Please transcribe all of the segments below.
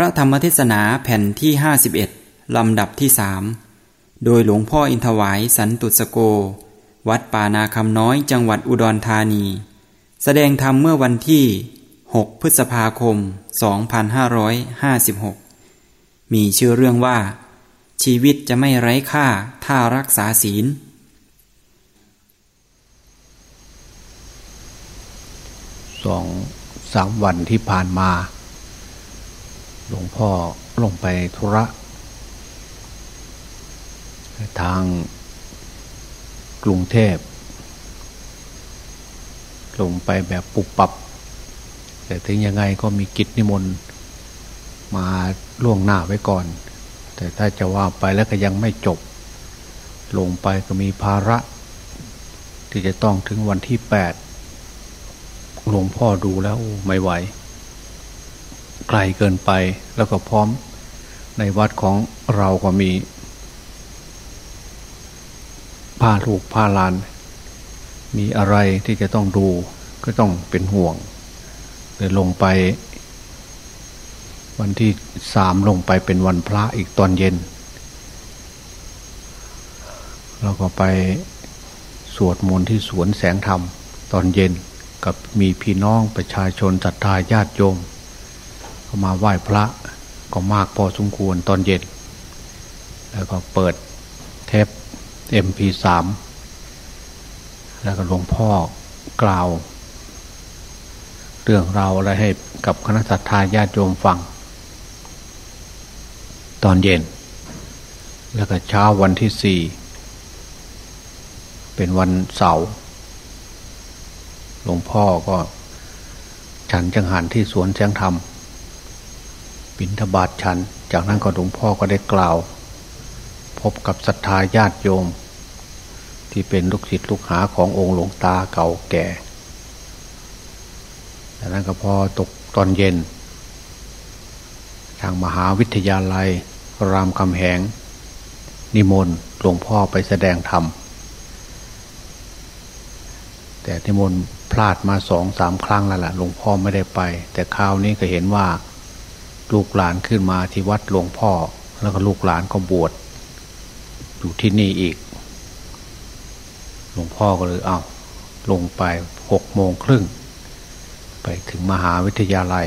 ระธรรมเทศนาแผ่นที่ 51 ลำดับที่สโดยหลวงพ่ออินทวายสันตุสโก วัดป่านาคำน้อยจังหวัดอุดรธานี แสดงธรรมเมื่อวันที่ 6 พฤษภาคม 2556 มีชื่อเรื่องว่า ชีวิตจะไม่ไร้ค่าถ้ารักษาศีล สองสามวันที่ผ่านมา หลวงพ่อลงไปธุระ ทางกรุงเทพ ลงไปแบบปุบปับ แต่ถึงยังไงก็มีกิจนิมนต์มาล่วงหน้าไว้ก่อน แต่ถ้าจะว่าไปแล้วก็ยังไม่จบ ลงไปก็มีภาระ ที่จะต้องถึงวันที่แปดหลวงพ่อดูแล้วไม่ไหว ไกลเกินไป แล้วก็พร้อมในวัดของเราก็มีผ้าลูกผ้าลาน มีอะไรที่จะต้องดูก็ต้องเป็นห่วงเลยลงไป วันที่สามลงไปเป็นวันพระอีกตอนเย็น เราก็ไปสวดมนต์ที่สวนแสงธรรมตอนเย็นกับมีพี่น้องประชาชนศรัทธาญาติโยม ก็มาไหว้พระก็มากพอสมควรตอนเย็น แล้วก็เปิดเทป MP3 แล้วก็หลวงพ่อกล่าว เรื่องราวอะไรให้กับคณะสัตยาญาติโยมฟัง ตอนเย็น แล้วก็เช้าวันที่สี่เป็นวันเสาร์หลวงพ่อก็ ฉันจังหันที่สวนแสงธรรม บิณฑบาตชัน จากนั้นก็หลวงพ่อก็ได้กล่าว พบกับศรัทธาญาติโยม ที่เป็นลูกศิษย์ลูกหาขององค์หลวงตาเก่าแก่จากนั้นก็พอตกตอนเย็น ทางมหาวิทยาลัย รามคำแหง นิมนต์หลวงพ่อไปแสดงธรรม แต่นิมนต์พลาดมาสองสามครั้งแล้วล่ะหลวงพ่อไม่ได้ไป แต่คราวนี้ก็เห็นว่า ลูกหลานขึ้นมาที่วัดหลวงพ่อ แล้วก็ลูกหลานก็บวชอยู่ที่นี่อีก หลวงพ่อก็เลยเอาลงไปหกโมงครึ่ง ไปถึงมหาวิทยาลัย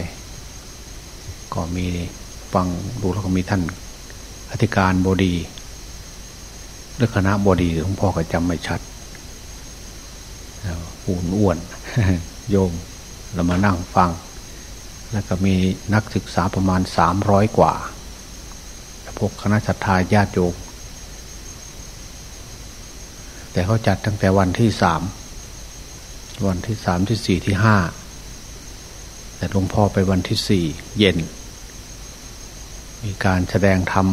ก็มีฟังดูแล้วก็มีท่านอธิการบดีหรือคณะบดีหลวงพ่อก็จำไม่ชัดหุ่นอ้วนโยมเรามานั่งฟัง แล้วก็มีนักศึกษาประมาณสามร้อยกว่า พวกคณะสัตยาญาติโยมแต่เขาจัดตั้งแต่วันที่สามวันที่สามที่สี่ที่ห้าแต่หลวงพ่อไปวันที่สี่เย็น มีการแสดงธรรม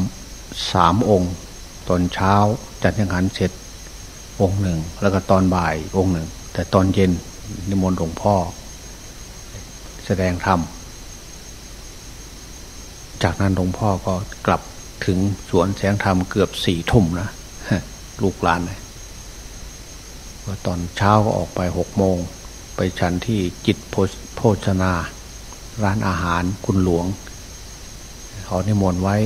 สามองค์ตอนเช้าจัดยังหันเสร็จองค์หนึ่ง แล้วก็ตอนบ่ายองค์หนึ่ง แต่ตอนเย็นนิมนต์หลวงพ่อ แสดงธรรม จากนั้นหลวงพ่อก็กลับถึงสวนแสงธรรมเกือบสี่ทุ่มนะลูกหลานเลยว่าตอนเช้าก็ออกไปหกโมง ไปฉันที่จิตโภชนา ร้านอาหารคุณหลวงเขานิมนต์ไว้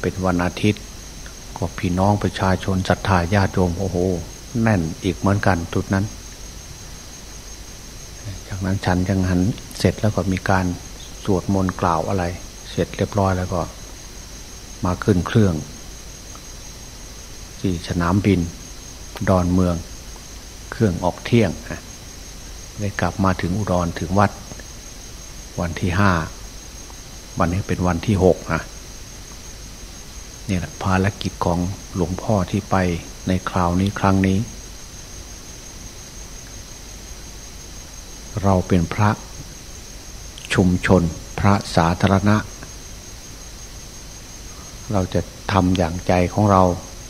เป็นวันอาทิตย์ก็พี่น้องประชาชนศรัทธาญาติโยมโอ้โห แน่นอีกเหมือนกันจุดนั้น จากนั้นฉันจังหันเสร็จแล้วก็มีการ สวดมนต์กล่าวอะไร เสร็จเรียบร้อยแล้วก็ มาขึ้นเครื่อง ที่สนามบิน ดอนเมือง เครื่องออกเที่ยงได้กลับมาถึงอุดรถึงวัด วันที่ห้าวันนี้เป็นวันที่หกนะนี่แหละภารกิจของหลวงพ่อที่ไปในคราวนี้ครั้งนี้ เราเป็นพระชุมชน ระสาธารณะ เราจะทำอย่างใจของเรา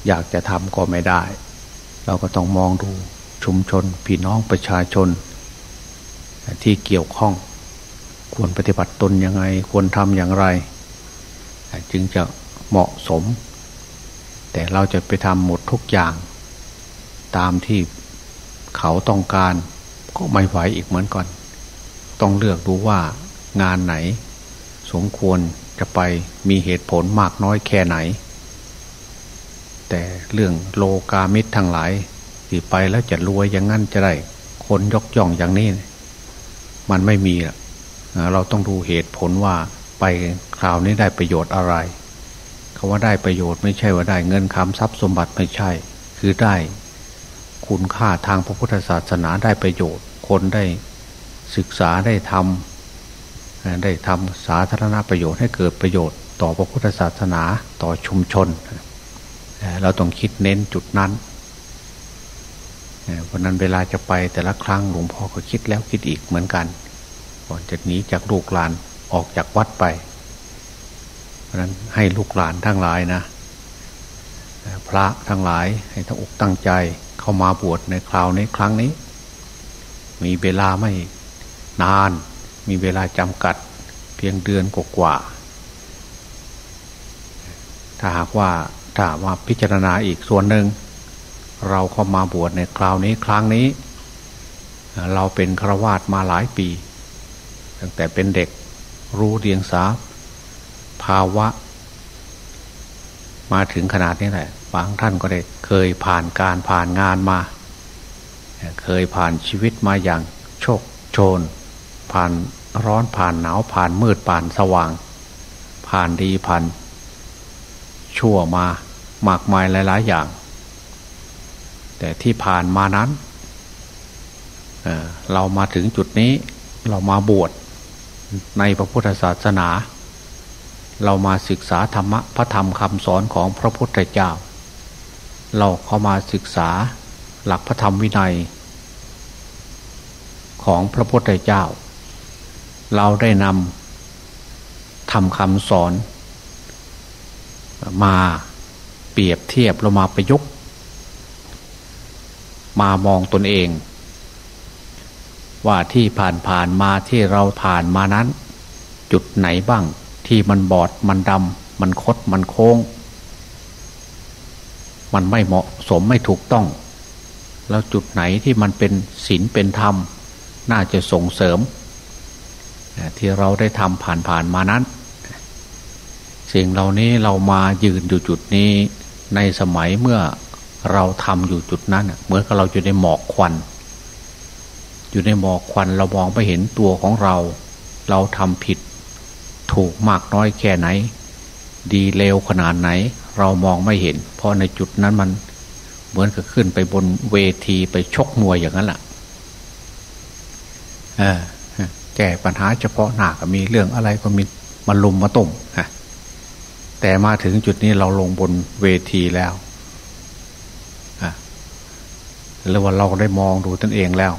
อยากจะทำก็ไม่ได้ เราก็ต้องมองดูชุมชนพี่น้องประชาชน ที่เกี่ยวข้อง ควรปฏิบัติตนยังไง ควรทำอย่างไร จึงจะเหมาะสม แต่เราจะไปทำหมดทุกอย่าง ตามที่เขาต้องการก็ไม่ไหวอีกเหมือนกัน ต้องเลือกดูว่างานไหน สมควรจะไปมีเหตุผลมากน้อยแค่ไหน แต่เรื่องโลกามิตรทั้งหลายที่ไปแล้วจะรวยอย่างนั้นจะได้ คนยกย่องอย่างนี้ มันไม่มีเราต้องดูเหตุผลว่าไปคราวนี้ได้ประโยชน์อะไรคาว่าได้ประโยชน์ไม่ใช่ว่าได้เงินคำทรัพย์สมบัติไม่ใช่ คือได้คุณค่าทางพระพุทธศาสนาได้ประโยชน์ คนได้ศึกษาได้ทำ ได้ทำสาธารณประโยชน์ให้เกิดประโยชน์ ต่อพระพุทธศาสนาต่อชุมชน เราต้องคิดเน้นจุดนั้นเพราะนั้นเวลาจะไปแต่ละครั้งหลวงพ่อก็คิดแล้วคิดอีกเหมือนกัน ก่อนจะหนีจากลูกหลานออกจากวัดไป เพราะนั้นให้ลูกหลานทั้งหลายนะ พระทั้งหลายให้ทั้งอกตั้งใจเข้ามาบวชในคราวนี้ครั้งนี้ มีเวลาไม่นาน มีเวลาจำกัดเพียงเดือนกว่า ถ้าหากว่าถ้าว่าพิจารณาอีกส่วนหนึ่ง เราเข้ามาบวชในคราวนี้ครั้งนี้ เราเป็นฆราวาสมาหลายปี ตั้งแต่เป็นเด็กรู้เรียงสาภาวะ มาถึงขนาดนี้แหละบางท่านก็ได้เคยผ่านการผ่านงานมา เคยผ่านชีวิตมาอย่างโชคโชน ผ่านร้อนผ่านหนาวผ่านมืดผ่านสว่าง ผ่านดีผ่านชั่วมามากมายหลาย ๆ อย่าง แต่ที่ผ่านมานั้นเเรามาถึงจุดนี้เรามาบวชในพระพุทธศาสนา เรามาศึกษาธรรมะพระธรรมคำสอนของพระพุทธเจ้า เราเข้ามาศึกษาหลักพระธรรมวินัย ของพระพุทธเจ้า เราได้นำทำคำสอน มาเปรียบเทียบเรามาประยุกต์ มามองตนเอง ว่าที่ผ่านผ่านมาที่เราผ่านมานั้น จุดไหนบ้าง ที่มันบอดมันดำมันคดมันโค้ง มันไม่เหมาะสมไม่ถูกต้อง แล้วจุดไหนที่มันเป็นศีลเป็นธรรม น่าจะส่งเสริม ที่เราได้ทำผ่านผ่านมานั้น สิ่งเหล่านี้เรามายืนอยู่จุดนี้ในสมัยเมื่อเราทำอยู่จุดนั้นเหมือนกับเราอยู่ในหมอกควัน อยู่ในหมอกควันเรามองไม่เห็นตัวของเรา เราทำผิด ถูกมากน้อยแค่ไหน ดีเลวขนาดไหน เรามองไม่เห็น เพราะในจุดนั้นมันเหมือนกับขึ้นไปบนเวทีไปชกมวยอย่างนั้นแหละ แก้ปัญหาเฉพาะหน้าก็มีเรื่องอะไรก็มีมาลุมมาต้มฮะแต่มาถึงจุดนี้เราลงบนเวทีแล้วแล้วว่าเราได้มองดูตนเองแล้ว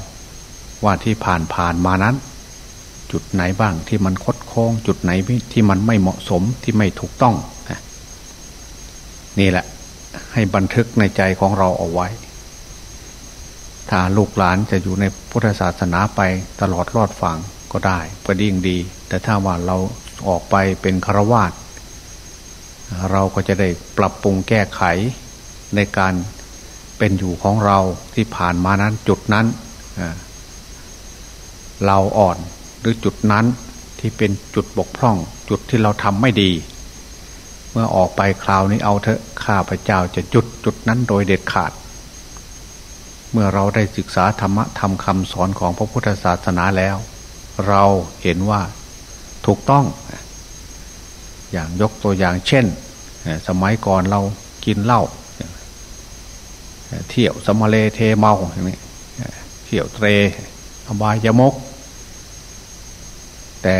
ว่าที่ผ่านผ่านมานั้น จุดไหนบ้างที่มันคดโค้ง จุดไหนที่มันไม่เหมาะสมที่ไม่ถูกต้องนี่แหละ ให้บันทึกในใจของเราเอาไว้ ถ้าลูกหลานจะอยู่ในพุทธศาสนาไปตลอดรอดฝั่ง ก็ได้ก็ดิ่งดี แต่ถ้าว่าเราออกไปเป็นฆราวาสเราก็จะได้ปรับปรุงแก้ไขในการเป็นอยู่ของเราที่ผ่านมานั้นจุดนั้นเราอ่อนหรือจุดนั้นที่เป็นจุดบกพร่อง จุดที่เราทำไม่ดี เมื่อออกไปคราวนี้เอาเถอะข้าพเจ้าจะจุดจุดนั้นโดยเด็ดขาด เมื่อเราได้ศึกษาธรรมะทำคำสอนของพระพุทธศาสนาแล้ว เราเห็นว่าถูกต้อง อย่างยกตัวอย่างเช่น สมัยก่อนเรากินเหล้าเที่ยวสมเลเทเมาอย่างนี้เที่ยวเตรอบายมก แต่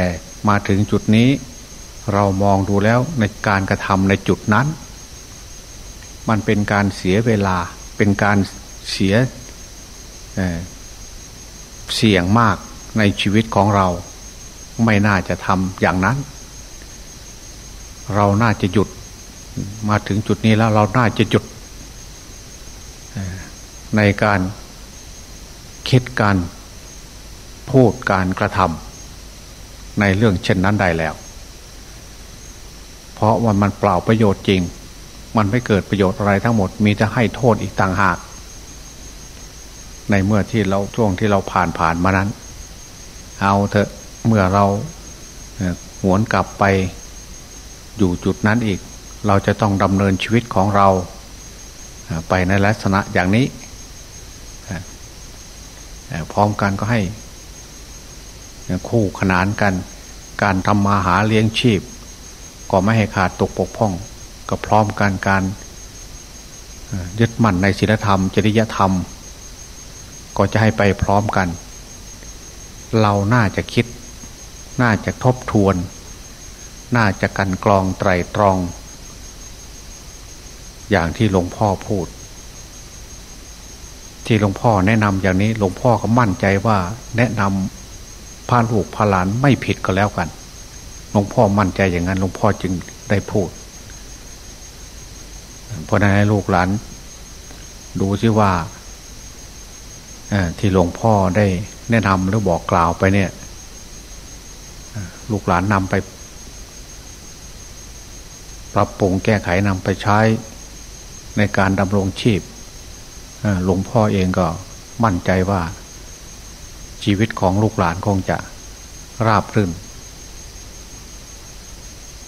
มาถึงจุดนี้เรามองดูแล้วในการกระทำในจุดนั้น มันเป็นการเสียเวลาเป็นการเสียเเสี่ยงมาก ในชีวิตของเราไม่น่าจะทำอย่างนั้น เราน่าจะหยุดมาถึงจุดนี้แล้วเราน่าจะหยุดในการคิดการพูดการกระทำในเรื่องเช่นนั้นได้แล้ว เพราะว่ามันเปล่าประโยชน์จริง มันไม่เกิดประโยชน์อะไรทั้งหมด มีจะให้โทษอีกต่างหาก ในเมื่อที่เราช่วงที่เราผ่านผ่านมานั้น เอาเถอะเมื่อเราหวนกลับไปอยู่จุดนั้นอีก เราจะต้องดำเนินชีวิตของเราไปในลักษณะอย่างนี้ พร้อมกันก็ให้ คู่ขนานกัน การทำมาหาเลี้ยงชีพ ก็ไม่ให้ขาดตกปกพ่อง ก็พร้อมกันการยึดมั่นในศีลธรรม จริยธรรม ก็จะให้ไปพร้อมกัน เราน่าจะคิด น่าจะทบทวน น่าจะกันกรองไตรตรอง อย่างที่หลวงพ่อพูด ที่หลวงพ่อแนะนำอย่างนี้หลวงพ่อก็มั่นใจว่า แนะนำพาลูกพาหลานไม่ผิดก็แล้วกันหลวงพ่อมั่นใจอย่างนั้นหลวงพ่อจึงได้พูดเพราะนั้นให้ลูกหลานดูซิว่าที่หลวงพ่อได้ แนะนำหรือบอกกล่าวไปเนี่ยลูกหลานนำไป ปรับปรุงแก้ไขนำไปใช้ในการดำรงชีพหลวงพ่อเองก็มั่นใจว่า ชีวิตของลูกหลานคงจะราบรื่น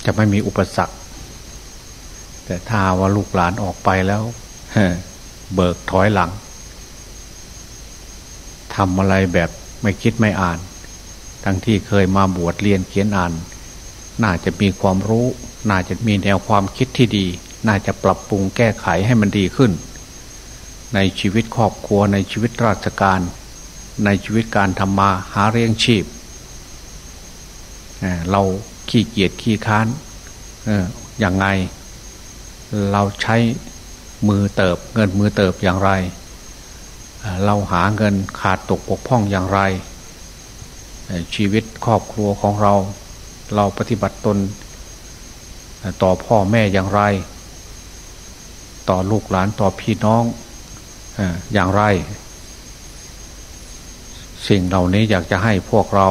จะไม่มีอุปสรรค แต่ถ้าว่าลูกหลานออกไปแล้วเบิกถอยหลัง ทำอะไรแบบไม่คิดไม่อ่าน ทั้งที่เคยมาบวชเรียนเขียนอ่าน น่าจะมีความรู้ น่าจะมีแนวความคิดที่ดี น่าจะปรับปรุงแก้ไขให้มันดีขึ้น ในชีวิตครอบครัวในชีวิตราชการ ในชีวิตการทำมาหาเลี้ยงชีพ เราขี้เกียจขี้ค้านอย่างไง เราใช้มือเติบเงินมือเติบอย่างไร เราหาเงินขาดตกปกพ่องอย่างไร ชีวิตครอบครัวของเรา เราปฏิบัติตน ต่อพ่อแม่อย่างไร ต่อลูกหลานต่อพี่น้องอย่างไร สิ่งเหล่านี้อยากจะให้พวกเรา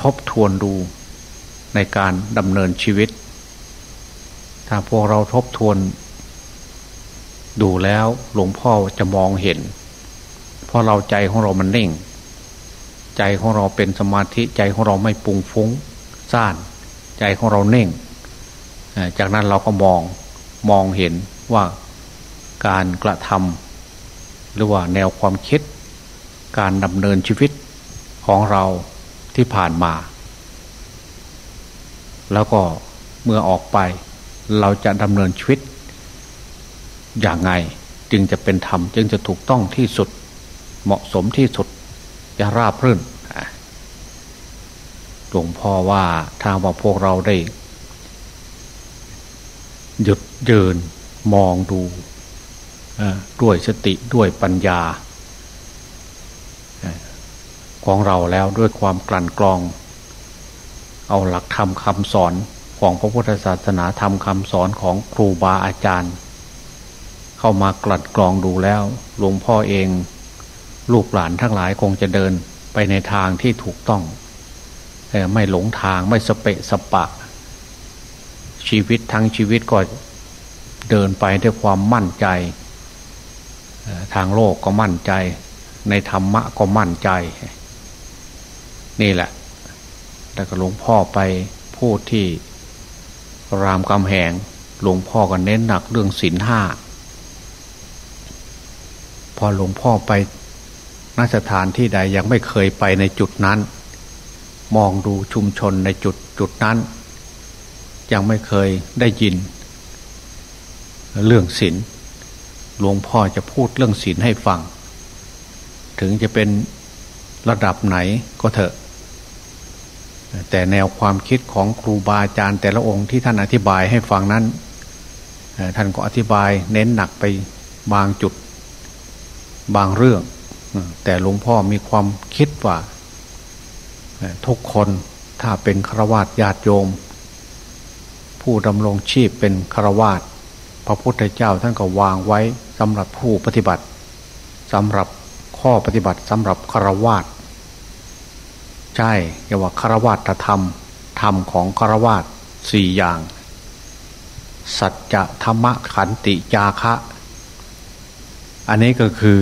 ทบทวนดูในการดำเนินชีวิต ถ้าพวกเราทบทวน ดูแล้วหลวงพ่อจะมองเห็น เพราะเราใจของเรามันนิ่ง ใจของเราเป็นสมาธิใจของเราไม่ปุงฟุ้งซ่าน ใจของเราเน่ง จากนั้นเราก็มองมองเห็นว่าการกระทำหรือว่าแนวความคิด การดำเนินชีวิตของเราที่ผ่านมา แล้วก็เมื่อออกไปเราจะดำเนินชีวิต อย่างไงจึงจะเป็นธรรมจึงจะถูกต้องที่สุด เหมาะสมที่สุดจะราบรื่นหลวงพ่อว่าถ้าว่าพวกเราได้ หยุดเยินมองดูด้วยสติด้วยปัญญาของเราแล้วด้วยความกลั่นกรอง เอาหลักธรรมคำสอนของพระพุทธศาสนาธรรมคำสอนของครูบาอาจารย์ เข้ามากลัดกรองดูแล้วหลวงพ่อเอง ลูกหลานทั้งหลายคงจะเดินไปในทางที่ถูกต้องไม่หลงทางไม่สเปะสปะ ชีวิตทั้งชีวิตก็เดินไปด้วยความมั่นใจ ทางโลกก็มั่นใจ ในธรรมะก็มั่นใจ นี่แหละแต่ก็หลวงพ่อไปพูดที่รามคำแหงหลวงพ่อก็เน้นหนักเรื่องศีลห้า พอหลวงพ่อไปนสถานที่ใดยังไม่เคยไปในจุดนั้น มองดูชุมชนในจุดจุดนั้น ยังไม่เคยได้ยิน เรื่องศีลหลวงพ่อจะพูดเรื่องศีลให้ฟัง ถึงจะเป็นระดับไหนก็เถอะ แต่แนวความคิดของครูบาอาจารย์แต่ละองค์ที่ท่านอธิบายให้ฟังนั้น ท่านก็อธิบายเน้นหนักไปบางจุด บางเรื่อง แต่หลวงพ่อมีความคิดว่า ทุกคนถ้าเป็นฆราวาสญาติโยม ผู้ดำรงชีพเป็นฆราวาสพระพุทธเจ้าท่านก็วางไว้สำหรับผู้ปฏิบัติสำหรับข้อปฏิบัติสำหรับฆราวาสใช่เรียกว่าคาวาตธรรม ธรรมของคาวาตสี่อย่าง สัจจะธรรมขันติจาคะ อันนี้ก็คือ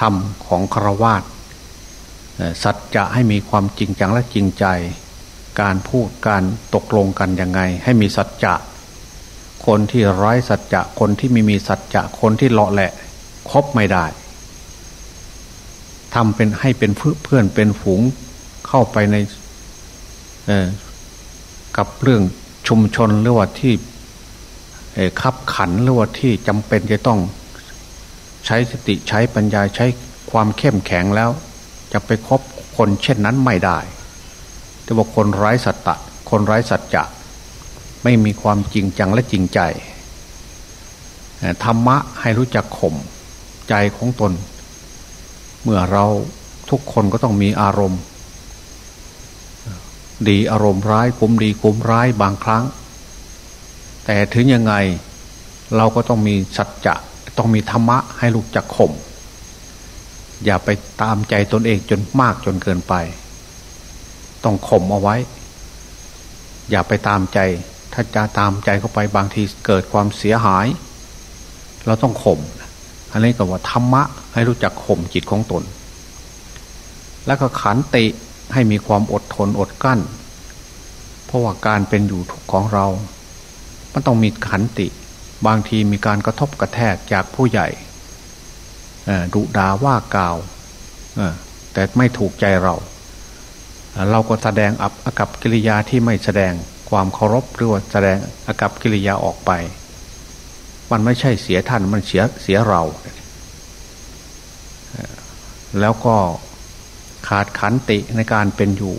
ธรรมของคารวาตสัจจะให้มีความจริงจังและจริงใจ การพูดการตกลงกันยังไง ให้มีสัจจะ คนที่ร้ายสัจจะคนที่ไม่มีสัจจะคนที่เลาะแหละคบไม่ได้ทำเป็นให้เป็นเพื่อนเป็นฝูงเข้าไปในกับเรื่องชุมชนหรือว่าที่ขับขันหรือว่าที่จำเป็นจะต้อง ใช้สติใช้ปัญญาใช้ความเข้มแข็งแล้ว จะไปคบคนเช่นนั้นไม่ได้แต่ว่าคนไร้สัตตะ คนไร้สัจจะไม่มีความจริงจังและจริงใจธรรมะให้รู้จักข่มใจของตน เมื่อเราทุกคนก็ต้องมีอารมณ์ ดีอารมณ์ร้ายคุ้มดีคุ้มร้ายบางครั้ง แต่ถึงยังไงเราก็ต้องมีสัจจะ ต้องมีธรรมะให้ลูกจักข่มอย่าไปตามใจตนเองจนมากจนเกินไป ต้องข่มเอาไว้ อย่าไปตามใจ ถ้าจะตามใจเข้าไปบางทีเกิดความเสียหาย เราต้องข่มอันนี้ก็ว่าธรรมะให้รู้จักข่มจิตของตน แล้วก็ขันติให้มีความอดทนอดกั้น เพราะว่าการเป็นอยู่ของเรา มันต้องมีขันติ บางทีมีการกระทบกระแทกจากผู้ใหญ่ดุดาว่ากล่าวแต่ไม่ถูกใจเรา เราก็แสดงอับอากับกิริยาที่ไม่แสดงความเคารพหรือว่าแสดงอากับกิริยาออกไป มันไม่ใช่เสียท่านมันเสียเสียเรา แล้วก็ขาดขันติในการเป็นอยู่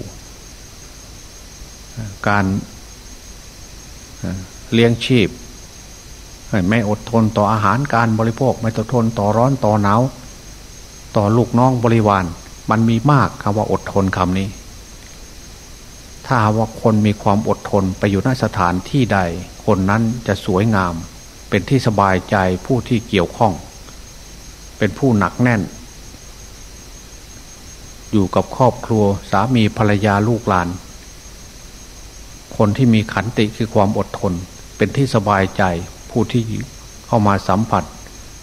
การเลี้ยงชีพ ไม่อดทนต่ออาหารการบริโภค ไม่อดทนต่อร้อนต่อหนาวต่อลูกน้องบริวาร มันมีมากคำว่าอดทนคำนี้ ถ้าว่าคนมีความอดทนไปอยู่นสถานที่ใด คนนั้นจะสวยงาม เป็นที่สบายใจผู้ที่เกี่ยวข้อง เป็นผู้หนักแน่น อยู่กับครอบครัวสามีภรรยาลูกหลาน คนที่มีขันติคือความอดทน เป็นที่สบายใจ ผู้ที่เข้ามาสัมผัส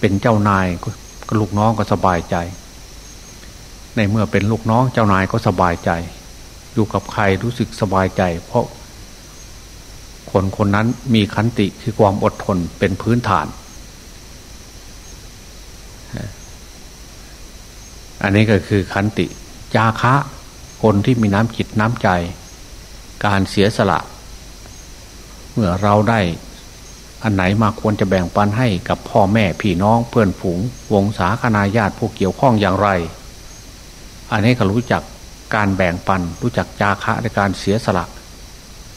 เป็นเจ้านายก็ลูกน้องก็สบายใจ ในเมื่อเป็นลูกน้องเจ้านายก็สบายใจ อยู่กับใครรู้สึกสบายใจ เพราะคนคนนั้นมีขันติคือความอดทนเป็นพื้นฐาน อันนี้ก็คือขันติ จาคะ คนที่มีน้ำจิตน้ำใจ การเสียสละ เมื่อเราได้ อันไหนมาควรจะแบ่งปันให้กับพ่อแม่พี่น้องเพื่อนฝูง วงศาคณาญาติผู้เกี่ยวข้องอย่างไร อันนี้ก็รู้จักการแบ่งปัน รู้จักจาคะในการเสียสละ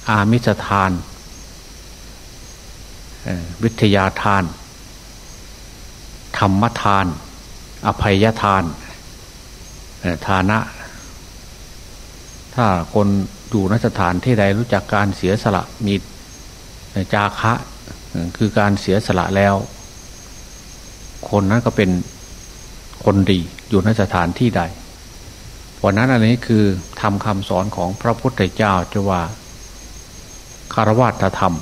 อามิสทาน วิทยาทาน ธรรมทาน อภัยทานฐานะ ถ้าคนอยู่นสถานที่ใดรู้จักการเสียสละมีจาคะ คือการเสียสละแล้ว คนนั้นก็เป็นคนดีอยู่ในสถานที่ใดวันนั้นอันนี้คือทำคำสอนของพระพุทธเจ้าจะว่าคารวะธรรม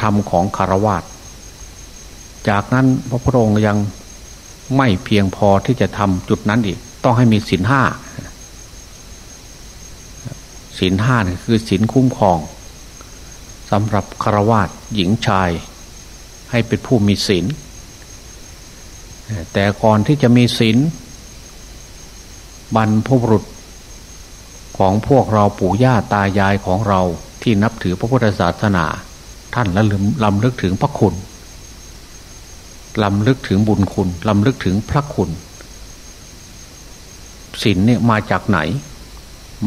ธรรมของคารวะจากนั้นพระพุทธองค์ยังไม่เพียงพอที่จะทำจุดนั้นอีก ต้องให้มีศีลห้าศีลห้าคือศีลคุ้มครองสำหรับคารวะหญิงชาย ให้เป็นผู้มีศีลแต่ก่อนที่จะมีศีลบรรพบุรุษของพวกเราปู่ย่าตายายของเราที่นับถือพระพุทธศาสนา ท่านละลืมลำลึกถึงพระคุณลำลึกถึงบุญคุณลำลึกถึงพระคุณศีลเนี่ยมาจากไหน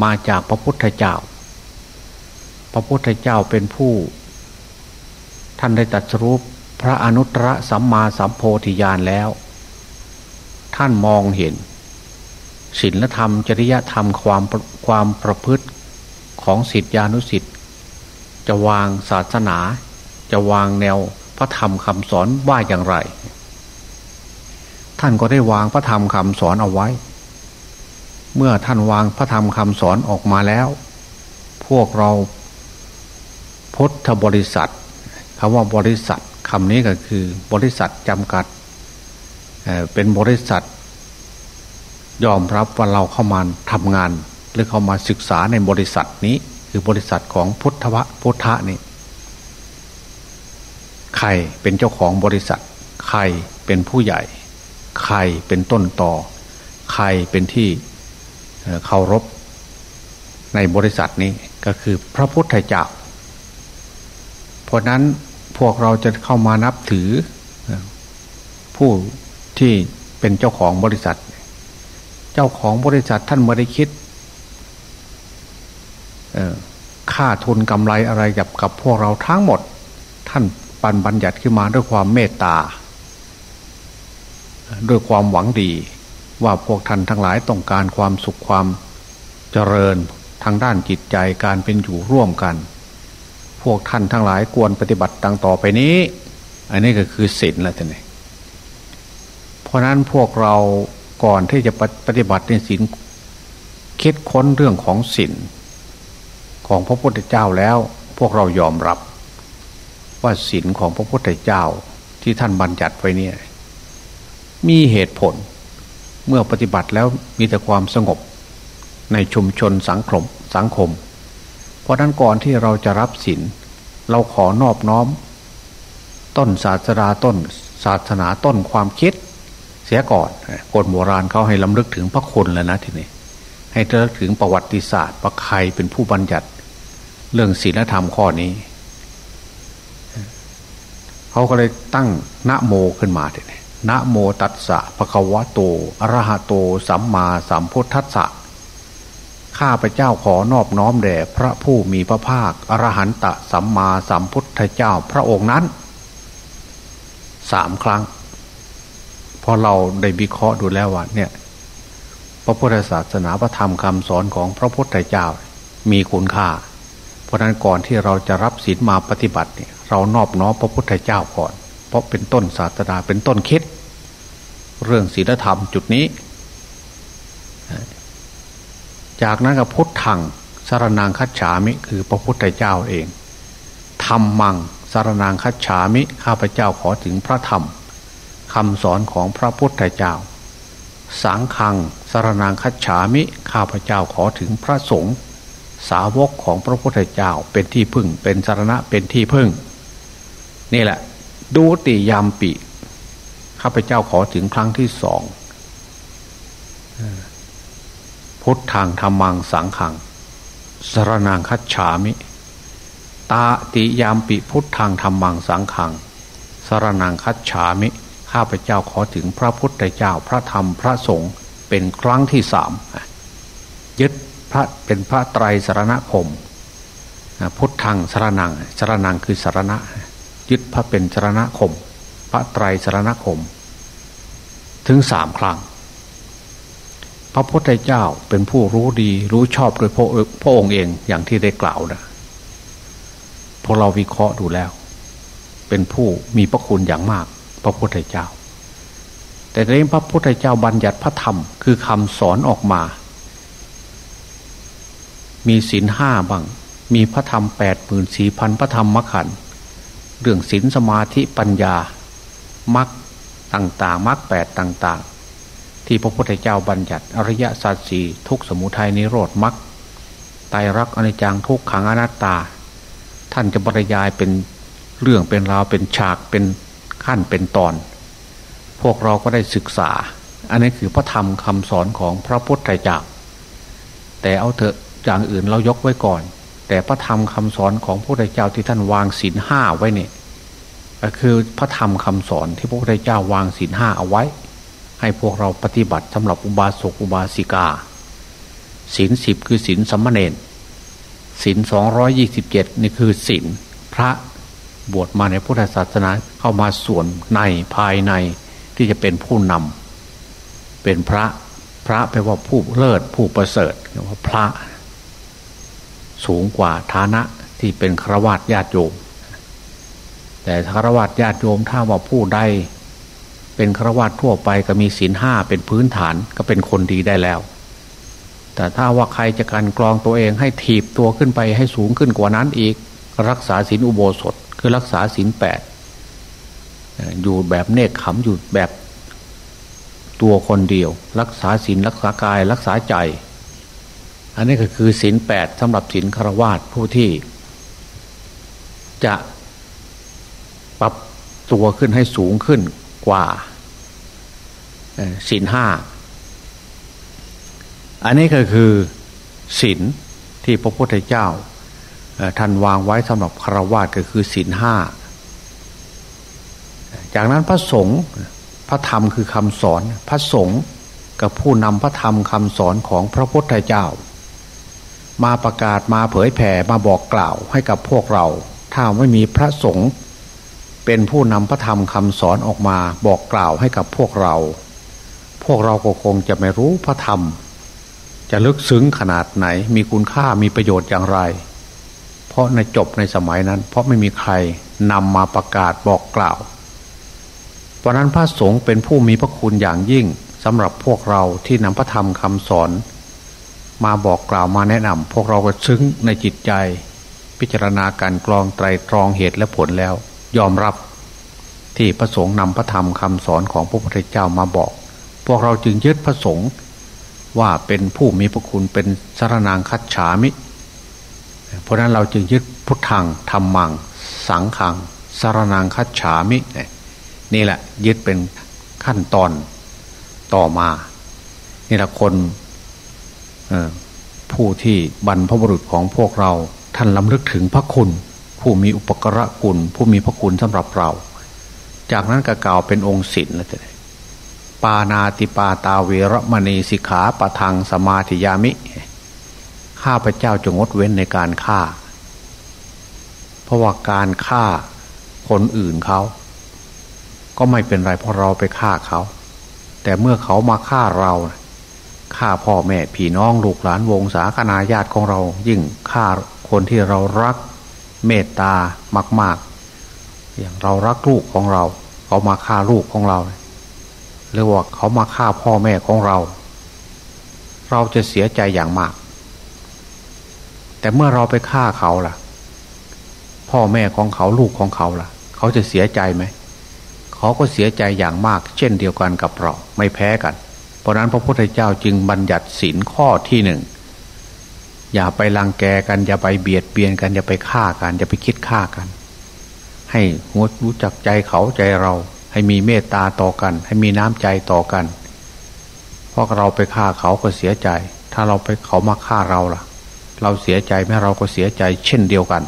มาจากพระพุทธเจ้า พระพุทธเจ้าเป็นผู้ ท่านได้ตัดสรุป พระอนุตตรสัมมาสัมโพธิญาณแล้ว ท่านมองเห็นศีลธรรม จริยธรรมความความประพฤติของสิทธิานุสิทธิ์จะวางศาสนา จะวางแนวพระธรรมคำสอนว่าอย่างไร ท่านก็ได้วางพระธรรมคำสอนเอาไว้ เมื่อท่านวางพระธรรมคำสอนออกมาแล้ว พวกเราพุทธบริษัทคำว่าบริษัท คำนี้ก็คือบริษัทจำกัดเป็นบริษัท ยอมรับว่าเราเข้ามาทำงาน หรือเข้ามาศึกษาในบริษัทนี้ คือบริษัทของพุทธวะพุทธะนี่ใครเป็นเจ้าของบริษัท ใครเป็นผู้ใหญ่ ใครเป็นต้นต่อ ใครเป็นที่เคารพในบริษัทนี้ก็คือพระพุทธเจ้า เพราะนั้น พวกเราจะเข้ามานับถือ ผู้ที่เป็นเจ้าของบริษัท เจ้าของบริษัทท่านไม่ได้คิดค่าทุนกำไรอะไรกับกับพวกเราทั้งหมด ท่านปันบัญญัติขึ้นมาด้วยความเมตตา ด้วยความหวังดีว่าพวกท่านทั้งหลายต้องการความสุขความเจริญทางด้านจิตใจการเป็นอยู่ร่วมกัน วกท่านทั้งหลายควรปฏิบัติดังต่อไปนี้ อันนี้ก็คือศีลแล้วท่านเองเพราะนั้นพวกเราก่อนที่จะปฏิบัติในศีลคิดค้นเรื่องของศีลของพระพุทธเจ้าแล้ว พวกเรายอมรับ ว่าศีลของพระพุทธเจ้าที่ท่านบัญญัติไว้เนี่ยมีเหตุผลเมื่อปฏิบัติแล้วมีแต่ความสงบในชุมชนสังคมสังคม เพราะนั้นก่อนที่เราจะรับศีลเราขอนอบน้อม ต้นศาสนาต้น ศาสนาต้นความคิด เสียก่อนคนโบราณเขาให้ลำลึกถึงพระคุณแล้วนะทีนี้ให้เลึกถึงประวัติศาสตร์ว่าใครเป็นผู้บัญญัติ เรื่องศีลธรรมข้อนี้เขาก็เลยตั้งนะโมขึ้นมาทีนี้นะโมตัสสะภะคะวะโตอะระหะโต สัมมาสัมพุทธัสสะ ข้าพเจ้าขอนอบน้อมแด่พระผู้มีพระภาค อรหันตะสัมมาสัมพุทธเจ้าพระองค์นั้นสามครั้ง พอเราได้วิเคราะห์ดูแล้วว่าเนี่ย พระพุทธศาสนาพระธรรมคำสอนของพระพุทธเจ้ามีคุณค่า เพราะนั้นก่อนที่เราจะรับศีลมาปฏิบัติเนี่ยเรานอบน้อมพระพุทธเจ้าก่อน เพราะเป็นต้นศาสนาเป็นต้นคิด เรื่องศีลธรรมจุดนี้ จากนั้นก็พุทธังสารนางคัจฉามิ คือพระพุทธเจ้าเองธรรมมังสารนางคัจฉามิ ข้าพเจ้าขอถึงพระธรรมคำสอนของพระพุทธเจ้า สังฆังสารนางคัจฉามิ ข้าพเจ้าขอถึงพระสงฆ์สาวกของพระพุทธเจ้าเป็นที่พึ่ง เป็นสารณะเป็นที่พึ่ง นี่แหละ ดูติยามปิข้าพเจ้าขอถึงครั้งที่สอง พุทธังธรรมังสังขัง สรนางคัจฉามิ ตาติยามปิพุทธังธรรมังสังขัง สรนางคัจฉามิ ข้าพเจ้าขอถึงพระพุทธเจ้าพระธรรมพระสงฆ์เป็นครั้งที่สามยึดพระเป็นพระไตรสรณคมพุทธังสรนังสรนังคือสรณะ ยึดพระเป็นสรณคม พระไตรสรณคม ถึงสามครั้ง พระพุทธเจ้าเป็นผู้รู้ดี รู้ชอบโดยพระพระองค์เองอย่างที่ได้กล่าวนะพอเราวิเคราะห์ดูแล้ว เป็นผู้มีพระคุณอย่างมาก พระพุทธเจ้า แต่ในพระพุทธเจ้าบัญญัติพระธรรม คือคำสอนออกมา มีศีลห้าบ้าง มีพระธรรมแปดหมื่นสี่พันพระธรรมมขันเรื่องศีลสมาธิปัญญามรรคต่างๆมรรคแปดต่าง ๆ ที่พระพุทธเจ้าบัญญัติอริยสัจสี่ทุกสมุทัยนิโรธมรรคไตรักอนิจจังทุกขังอนัตตา ท่านจะบรรยายเป็นเรื่องเป็นราวเป็นฉากเป็นขั้นเป็นตอน พวกเราก็ได้ศึกษา อันนี้คือพระธรรมคำสอนของพระพุทธเจ้าแต่เอาเถอะอย่างอื่นเรายกไว้ก่อน แต่พระธรรมคำสอนของพระพุทธเจ้าที่ท่านวางศีลห้าไว้เนี่ยก็คือพระธรรมคำสอนที่พระพุทธเจ้าวางศีลห้าเอาไว้ ให้พวกเราปฏิบัติสำหรับอุบาสกอุบาสิกาศีลสิบคือศีลสัมมาเนนศีลสองร้อยยี่สิบเจ็ดนี่คือศีลพระบวชมาในพุทธศาสนาเข้ามาส่วนในภายในที่จะเป็นผู้นำเป็นพระพระแปลว่าผู้เลิศผู้ประเสริฐว่าพระ สูงกว่าฐานะที่เป็นฆราวาสญาติโยม แต่ฆราวาสญาติโยมถ้าว่าผู้ใด เป็นฆราวาสทั่วไปก็มีศีลห้าเป็นพื้นฐานก็เป็นคนดีได้แล้ว แต่ถ้าว่าใครจะการกรองตัวเองให้ถีบตัวขึ้นไปให้สูงขึ้นกว่านั้นอีก รักษาศีลอุโบสถ คือรักษาศีลแปดอยู่แบบเนคขำอยู่แบบตัวคนเดียว รักษาศีลรักษากายรักษาใจ อันนี้ก็คือศีลแปดสำหรับศีลคารวาสผู้ที่ จะปรับตัวขึ้นให้สูงขึ้น กว่าศีลห้าอันนี้ก็คือศีลที่พระพุทธเจ้าท่านวางไว้สำหรับคารวะก็คือศีลห้าจากนั้นพระสงฆ์พระธรรมคือคำสอนพระสงฆ์กับผู้นำพระธรรมคำสอนของพระพุทธเจ้า มาประกาศมาเผยแผ่มาบอกกล่าวให้กับพวกเรา ถ้าไม่มีพระสงฆ์ เป็นผู้นำพระธรรมคำสอนออกมาบอกกล่าวให้กับพวกเรา พวกเราก็คงจะไม่รู้พระธรรม จะลึกซึ้งขนาดไหน มีคุณค่ามีประโยชน์อย่างไร เพราะในจบในสมัยนั้น เพราะไม่มีใครนำมาประกาศบอกกล่าวราะนั้นพระสงฆ์เป็นผู้มีพระคุณอย่างยิ่งสำหรับพวกเราที่นำพระธรรมคำสอน มาบอกกล่าวมาแนะนำพวกเราก็ซึ้งในจิตใจ พิจารณาการกรองไตรตรองเหตุและผลแล้ว ยอมรับที่พระสงฆ์นำพระธรรมคำสอนของพระพุทธเจ้ามาบอก พวกเราจึงยึดพระสงฆ์ว่าเป็นผู้มีพระคุณเป็นสารนางคัดฉามิ เพราะนั้นเราจึงยึดพุทธังธรรมัง สังขังสารนางคัดฉามิ นี่แหละยึดเป็นขั้นตอนต่อมา นี่แหละคนผู้ที่บรรพบุรุษของพวกเราท่านลำลึกถึงพระคุณ มีอุปกระคุณ ผู้มีพระคุณสำหรับเรา จากนั้นก็กล่าวเป็นองค์ศิลแล้วจะปานาติปาตาเวรมณีสิกขาปะทังสมาธิยามิ ข้าพเจ้าจงงดเว้นในการฆ่า เพราะว่าการฆ่าคนอื่นเขา ก็ไม่เป็นไรเพราะเราไปฆ่าเขา แต่เมื่อเขามาฆ่าเราฆ่าพ่อแม่พี่น้องลูกหลานวงศาคณาญาติของเรา ยิ่งฆ่าคนที่เรารัก เมตตามาก ๆ อย่างเรารักลูกของเรา เขามาฆ่าลูกของเรา หรือว่าเขามาฆ่าพ่อแม่ของเรา เราจะเสียใจอย่างมาก แต่เมื่อเราไปฆ่าเขาล่ะ พ่อแม่ของเขาลูกของเขาล่ะ เขาจะเสียใจไหมเขาก็เสียใจอย่างมาก เช่นเดียวกันกับเราไม่แพ้กัน เพราะนั้นพระพุทธเจ้าจึงบัญญัติศีลข้อที่หนึ่ง อย่าไปรังแกกันอย่าไปเบียดเบียนกันอย่าไปฆ่ากันอย่าไปคิดฆ่ากัน ให้หัวรู้จักใจเขาใจเรา ให้มีเมตตาต่อกัน ให้มีน้ำใจต่อกันเพราะเราไปฆ่าเขาก็เสียใจ ถ้าเราไปเขามาฆ่าเราล่ะ เราเสียใจแม้เราก็เสียใจเช่นเดียวกัน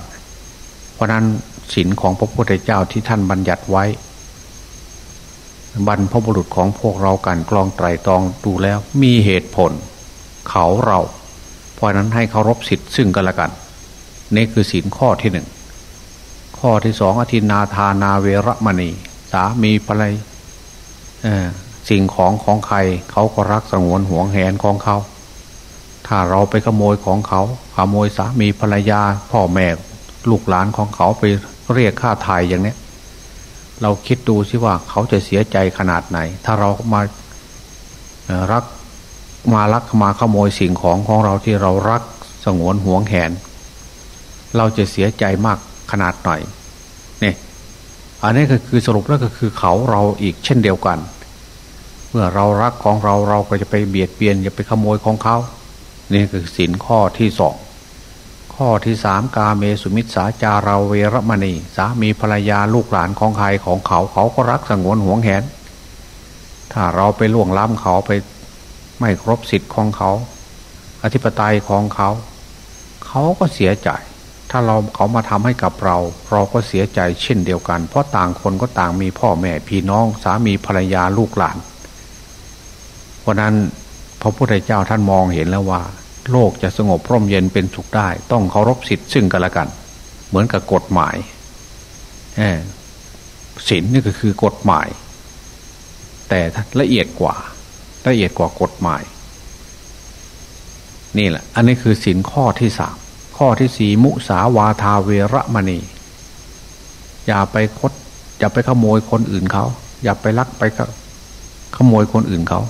เพราะนั้นศีลของพระพุทธเจ้าที่ท่านบัญญัติไว้บรรพบุรุษของพวกเราการกลองไตรตองดูแล้วมีเหตุผล เขาเรา เพราะนั้นให้เคารพสิทธิ์ซึ่งกันและกันนี่คือสินข้อที่หนึ่งข้อที่สองอธินาทานาเวรมณี สามีภรรยสิ่งของของใครเขาก็รักสงวนห่วงแหนของเขา ถ้าเราไปขโมยของเขาขโมยสามีภรรยา พ่อแม่ลูกหลานของเขาไปเรียกค่าไถ่อย่างนี้เราคิดดูสิว่าเขาจะเสียใจขนาดไหน ถ้าเรามารัก มาลักมาขโมยสิ่งของของเราที่เรารักสงวนห่วงแหน เราจะเสียใจมากขนาดหน่อยเนี่ยอันนี้ก็คือสรุปแล้วก็คือเขาเราอีกเช่นเดียวกัน เมื่อเรารักของเราเราก็จะไปเบียดเบียนอย่าไปขโมยของเขา นี่คือสินข้อที่สองข้อที่สามกาเมสุมิตสาจาราเวรมณี สามีภรรยาลูกหลานของใครของเขาเขาก็รักสงวนห่วงแหน ถ้าเราไปล่วงล้ำเขาไป ไม่ครบสิทธิ์ของเขา อธิปไตยของเขา เขาก็เสียใจ ถ้าเราเขามาทำให้กับเรา เราก็เสียใจเช่นเดียวกัน เพราะต่างคนก็ต่างมีพ่อแม่พี่น้องสามีภรรยาลูกหลาน เพราะนั้นพระพุทธเจ้าท่านมองเห็นแล้วว่า โลกจะสงบพร่มเย็นเป็นสุขได้ ต้องเคารพสิทธิ์ซึ่งกันและกัน เหมือนกับกฎหมายศีลนี่ก็คือกฎหมาย แต่ละเอียดกว่า ละเอียดกว่ากฎหมาย นี่แหละ อันนี้คือศีลข้อที่สามข้อที่สี่มุสาวาทาเวรมณี อย่าไปคด อย่าไปขโมยคนอื่นเขา อย่าไปลักไปขโมยคนอื่นเขา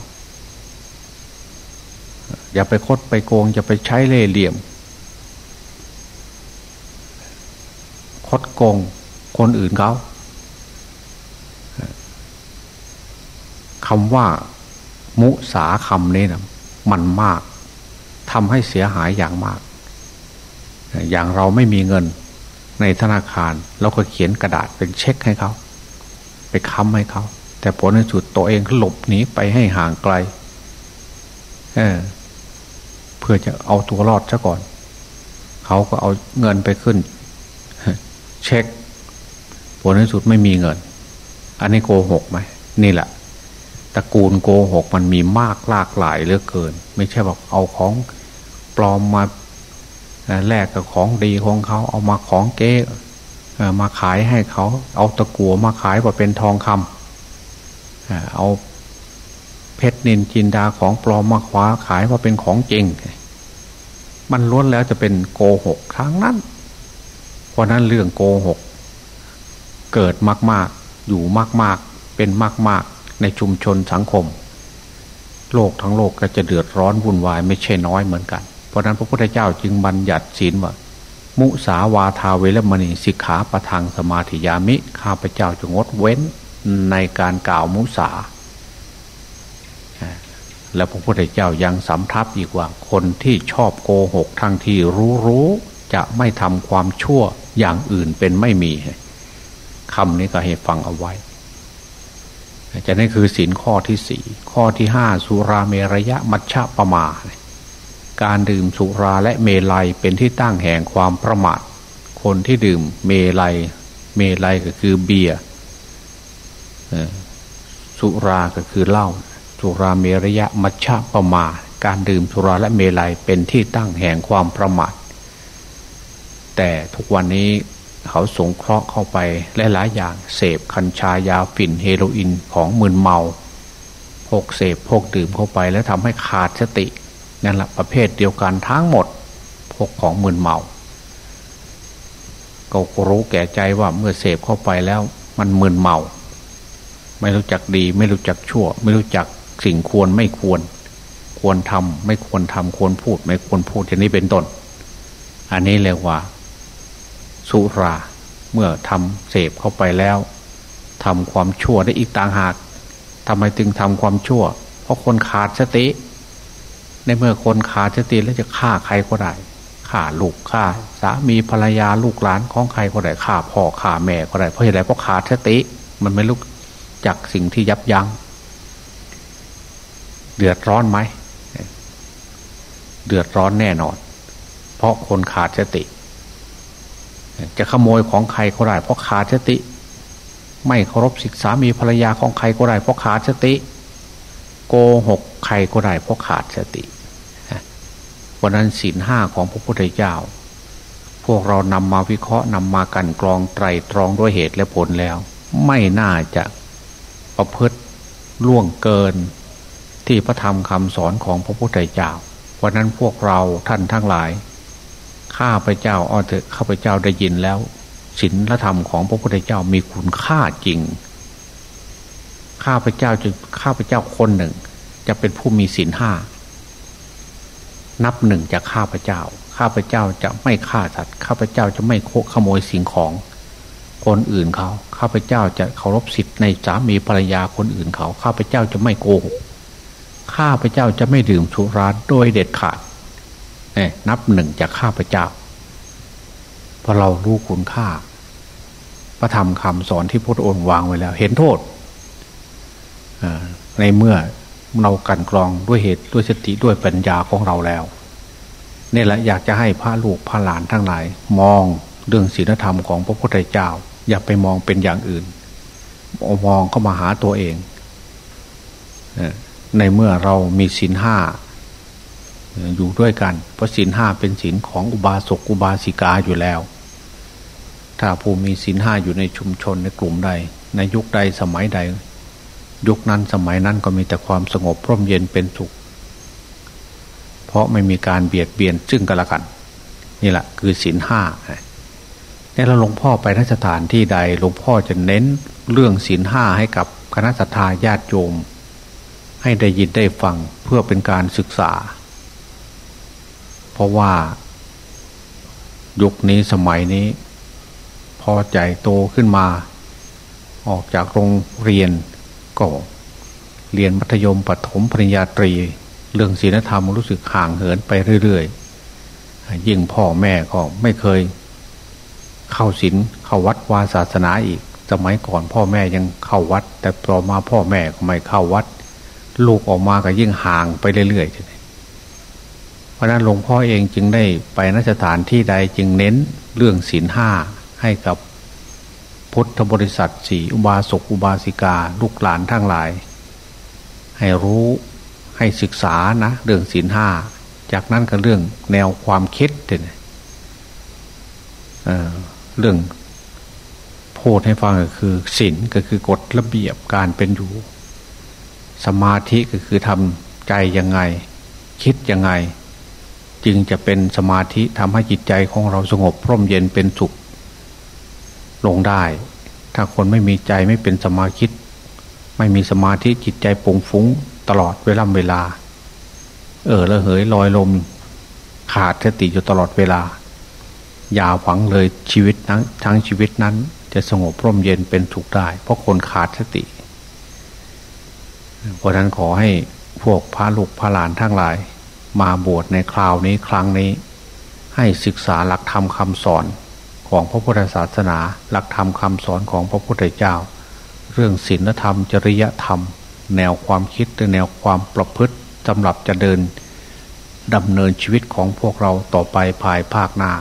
อย่าไปคดไปโกง อย่าไปใช้เล่ห์เหลี่ยม คดโกงคนอื่นเขาคำว่า มุสาคำนี้นะมันมากทำให้เสียหายอย่างมาก อย่างเราไม่มีเงินในธนาคารเราก็เขียนกระดาษเป็นเช็คให้เขา ไปค้ำให้เขา แต่ผลในสุดตัวเองหลบหนีไปให้ห่างไกลเเพื่อจะเอาตัวรอดซะก่อน เขาก็เอาเงินไปขึ้น เช็คผลในสุดไม่มีเงิน อันนี้โกหกไหมนี่แหละ ตระกูลโกหกมันมีมากหลากหลายเหลือเกิน ไม่ใช่บอกเอาของปลอมมาแลกกับของดีของเขาเอามาของเก๊มาขายให้เขา เอาตะกัวมาขายว่าเป็นทองคำเอาเพชรนินจินดาของปลอมมาคว้าขายว่าเป็นของจริง มันล้วนแล้วจะเป็นโกหกทั้งนั้น เพราะนั้นเรื่องโกหก เกิดมากๆ อยู่มากๆ เป็นมากๆ ในชุมชนสังคม โลกทั้งโลกก็จะเดือดร้อนวุ่นวายไม่ใช่น้อยเหมือนกัน เพราะนั้นพระพุทธเจ้าจึงบัญญัติศีลว่า มุสาวาทาเวรมณีสิกขาประทังสมาธิยามิ ข้าพเจ้าจะงดเว้นในการกล่าวมุสา แล้วพระพุทธเจ้ายังสำทับอีกว่าคนที่ชอบโกหกทั้งที่รู้รู้จะไม่ทำความชั่วอย่างอื่นเป็นไม่มีคำนี้ก็ให้ฟังเอาไว้ จะนั่นคือศีลข้อที่สี่ข้อที่ห้าสุราเมรยะมัชฌะปมา การดื่มสุราและเมลัยเป็นที่ตั้งแห่งความประมาท คนที่ดื่มเมลัย เมลัยก็คือเบียร์สุราก็คือเหล้าสุราเมรยะมัชฌะประมา การดื่มสุราและเมลัยเป็นที่ตั้งแห่งความประมาทแต่ทุกวันนี้ เขาสงเคราะห์เข้าไปและหลายอย่าง เสพคัญชายาฝิ่นเฮโรอีนของมึนเมาพกเสพพกดื่มเข้าไปแล้วทำให้ขาดสตินั่นแหละประเภทเดียวกันทั้งหมด พวกของมึนเมาก็รู้แก่ใจว่าเมื่อเสพเข้าไปแล้วมันมึนเมา ไม่รู้จักดี ไม่รู้จักชั่ว ไม่รู้จักสิ่งควรไม่ควร ควรทำไม่ควรทำควรพูด ไม่ควรพูดอย่างนี้เป็นต้น อันนี้เรียกว่า สุรา เมื่อทำเสพเข้าไปแล้วทำความชั่วได้อีกต่างหากทำไมจึงทำความชั่ว เพราะคนขาดสติ ในเมื่อคนขาดสติแล้วจะฆ่าใครก็ได้ฆ่าลูกฆ่า สามีภรรยาลูกหลานของใครก็ได้ฆ่าพ่อฆ่าแม่ก็ได้เพราะอะไรเพราะขาดสติ มันไม่ลุกจากสิ่งที่ยับยัง้งเดือดร้อนไหมเดือดร้อนแน่นอน เพราะคนขาดสติ จะขโมยของใครก็ได้เพราะขาดสติ ไม่เคารพศึกษามีภรรยาของใครก็ได้เพราะขาดสติ โกหกใครก็ได้เพราะขาดสติวันนั้นศีลห้าของพระพุทธเจ้า พวกเรานำมาวิเคราะห์นำมากันกรองไตรตรองด้วยเหตุและผลแล้ว ไม่น่าจะประพฤติล่วงเกิน ที่พระธรรมคำสอนของพระพุทธเจ้าวันนั้นพวกเราท่านทั้งหลาย ข้าพเจ้าอ้อเถอะข้าพเจ้าได้ยินแล้วศีลธรรมของพระพุทธเจ้ามีคุณค่าจริง ข้าพเจ้าจะข้าพเจ้าคนหนึ่ง จะเป็นผู้มีศีลห้า นับหนึ่งจากข้าพเจ้า ข้าพเจ้าจะไม่ฆ่าสัตว์ ข้าพเจ้าจะไม่โคขโมยสิ่งของ คนอื่นเขา ข้าพเจ้าจะเคารพสิทธิ์ในสามีภรรยาคนอื่นเขา ข้าพเจ้าจะไม่โกหก ข้าพเจ้าจะไม่ดื่มสุราโดยเด็ดขาด นับหนึ่งจากข้าพเจ้าเพอเรารู้คุณค่า พระธรรมคำสอนที่พระองค์วางไว้แล้ว เห็นโทษในเมื่อเรากันกรองด้วยเหตุด้วยสติด้วยปัญญาของเราแล้วนี่แหละอยากจะให้พระลูกพระหลานทั้งหลาย มองเรื่องศีลธรรมของพระพุทธเจ้า อย่าไปมองเป็นอย่างอื่น มองเข้ามาหาตัวเองในเมื่อเรามีศีลห้า อยู่ด้วยกัน เพราะศีลห้าเป็นศีลของอุบาสกอุบาสิกาอยู่แล้ว ถ้าผู้มีศีลห้าอยู่ในชุมชนในกลุ่มใด ในยุคใดสมัยใด ยุคนั้นสมัยนั้นก็มีแต่ความสงบร่มเย็นเป็นสุข เพราะไม่มีการเบียดเบียนซึ่งกันและกัน นี่แหละคือศีลห้าเนี่ยเราหลวงพ่อไปนสถานที่ใดหลวงพ่อจะเน้นเรื่องศีลห้าให้กับคณะสัตยาญาติโยมให้ได้ยินได้ฟังเพื่อเป็นการศึกษา เพราะว่า ยุคนี้สมัยนี้ พอใจโตขึ้นมา ออกจากโรงเรียนก็เรียนมัธยมปฐมปริญญาตรี เรื่องศีลธรรมรู้สึกห่างเหินไปเรื่อยๆยิ่งพ่อแม่ก็ไม่เคย เข้าศีลเข้าวัดวาศาสนาอีก สมัยก่อนพ่อแม่ยังเข้าวัด แต่ต่อมาพ่อแม่ก็ไม่เข้าวัด ลูกออกมาก็ยิ่งห่างไปเรื่อยๆ เพราะนั้นหลวงพ่อเองจึงได้ไปนสถานที่ใดจึงเน้นเรื่องศีลห้าให้กับพุทธบริษัทสี่อุบาสกอุบาสิกาลูกหลานทั้งหลาย ให้รู้ให้ศึกษานะเรื่องศีลห้าจากนั้นก็เรื่องแนวความคิดเนี่ยเรื่องพูดให้ฟังก็คือศีลก็คือกฎระเบียบการเป็นอยู่ สมาธิก็คือทำใจยังไง คิดยังไง จึงจะเป็นสมาธิทำให้จิตใจของเราสงบพร่มเย็นเป็นสุข ลงได้ ถ้าคนไม่มีใจไม่เป็นสมาธิด ไม่มีสมาธิจิตใจปุงฟุ้งตลอดเวลาเวลา เออละเหยลอยลม ขาดสติอยู่ตลอดเวลา อย่าหวังเลยชีวิตทั้งทั้งชีวิตนั้น จะสงบร่มเย็นเป็นถูกได้ เพราะคนขาดสติ เพราะนั้นขอให้พวกพระลูกพระหลานทั้งหลาย มาบวชในคราวนี้ครั้งนี้ ให้ศึกษาหลักธรรมคำสอนของพระพุทธศาสนา หลักธรรมคำสอนของพระพุทธเจ้า เรื่องศีลธรรม จริยธรรม แนวความคิดหรือแนวความประพฤติสำหรับจะเดินดำเนินชีวิตของพวกเราต่อไปภายภาคหน้า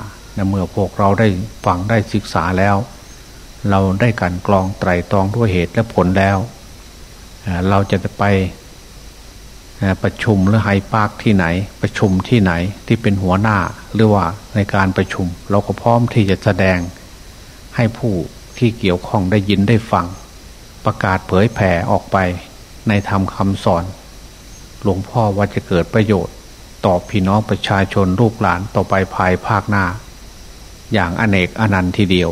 เมื่อพวกเราได้ฟังได้ศึกษาแล้ว เราได้การกรองไตรตรองด้วยเหตุและผลแล้ว เราจะไป ประชุมหรือไฮปาร์คที่ไหน ประชุมที่ไหนที่เป็นหัวหน้าหรือว่าในการประชุม เราก็พร้อมที่จะแสดงให้ผู้ที่เกี่ยวข้องได้ยินได้ฟัง ประกาศเผยแผ่ออกไปในธรรมคำสอน หลวงพ่อว่าจะเกิดประโยชน์ ต่อพี่น้องประชาชนลูกหลานต่อไปภายภาคหน้า อย่างอเนกอนันต์ทีเดียว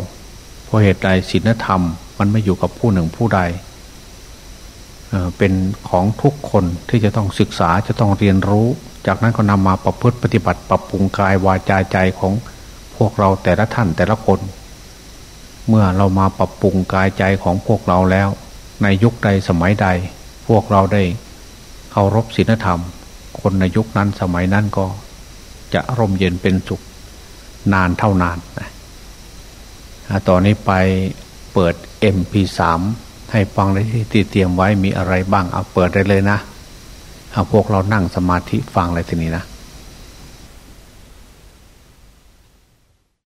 เพราะเหตุใดศีลธรรมมันไม่อยู่กับผู้หนึ่งผู้ใด เป็นของทุกคนที่จะต้องศึกษาจะต้องเรียนรู้ จากนั้นก็นำมาประพฤติปฏิบัติ ปรับปรุงกายวาจาใจของพวกเราแต่ละท่านแต่ละคน เมื่อเรามาปรับปรุงกายใจของพวกเราแล้ว ในยุคใดสมัยใด พวกเราได้เคารพศีลธรรม คนในยุคนั้นสมัยนั้นก็ จะร่มเย็นเป็นสุขนานเท่านานนะตอนนี้ไปเปิด MP3 ให้ฟังเลยที่เตรียมไว้มีอะไรบ้างเอาเปิดได้เลยนะเอาพวกเรานั่งสมาธิฟังเลยทีนี้นะ